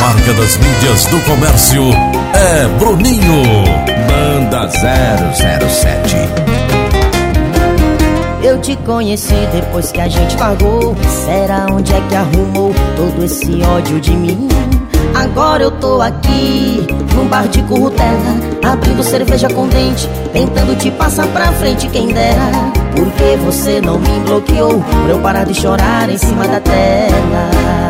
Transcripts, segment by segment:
marca das mídias do comércio é Bruninho. Banda 007. Eu te conheci depois que a gente pagou. Será onde é que arrumou todo esse ódio de mim? Agora eu tô aqui, num bar de currutela Abrindo cerveja com dente, tentando te passar pra frente quem dera Porque você não me bloqueou pra eu parar de chorar em cima da tela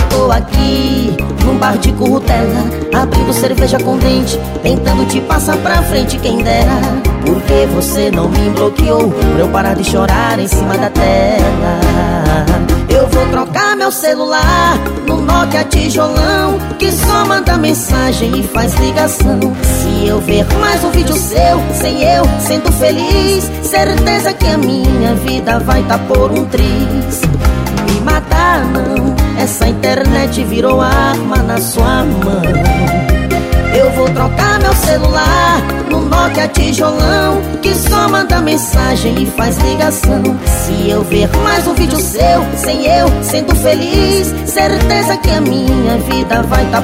eu tô aqui, num bar de currutela Abrindo cerveja com dente, tentando te passar pra frente quem dera. Porque você não me bloqueou pra eu parar de chorar em cima da tela? Eu vou trocar meu celular no Nokia tijolão Que só manda mensagem e faz ligação. Se eu ver mais um vídeo seu, sem eu, sendo feliz Certeza que a minha vida vai tá por um triz internet virou arma na sua mão. Eu vou trocar meu celular no Nokia tijolão Que só manda mensagem e faz ligação. Se eu ver mais um vídeo seu, sem eu, sendo feliz Certeza que a minha vida vai tá